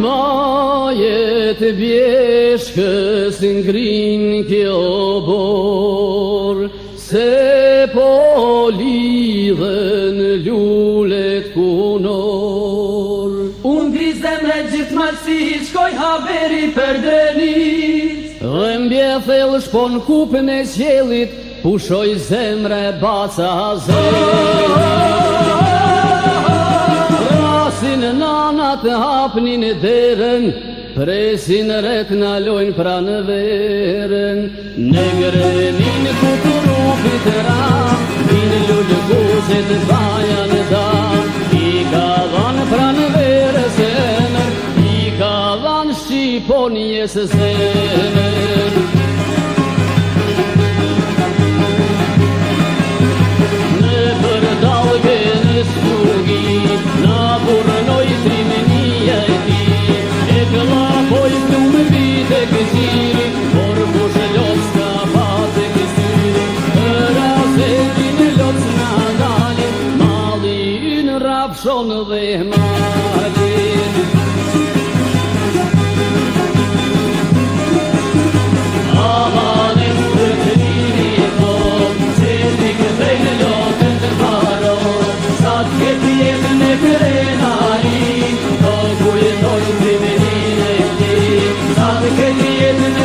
majet e bjeshkës në ngrin kjo bor, se po lidhe në lullet punor. Unë grizem e gjithë ma si shkoj haveri për dënit, dhe mbje thellë shpon kupën e gjelit, pushoj zemre baca zemre. të hapnin e derën Presin e ret në lojnë pra në verën Në gremin ku të rupi të ra Në lullë guzit të baja I ka dhan pra në verë zemër I ka dhan shqipon jesë zemër Në për dalgë në shkugi Në burë nojtë sonu ihmalidir Sadık hediyetin